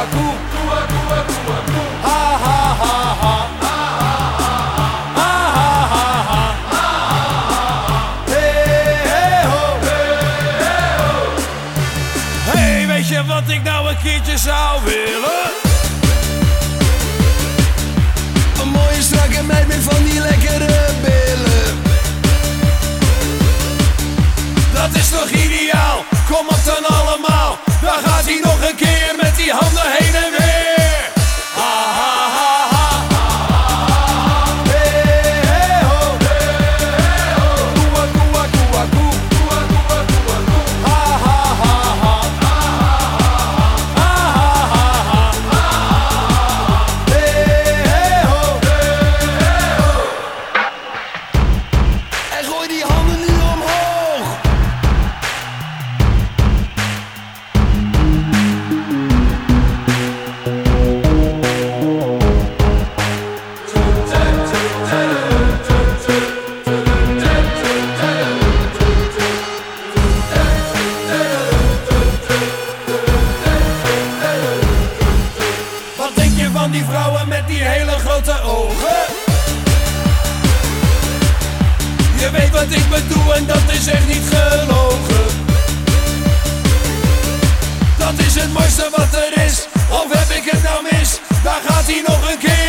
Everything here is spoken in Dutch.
a cu. Cu Wat ik nou een keertje zou willen Een mooie strakke meid met van die lekkere billen Dat is toch met die hele grote ogen? Je weet wat ik bedoel en dat is echt niet gelogen. Dat is het mooiste wat er is. Of heb ik het nou mis? Daar gaat hij nog een keer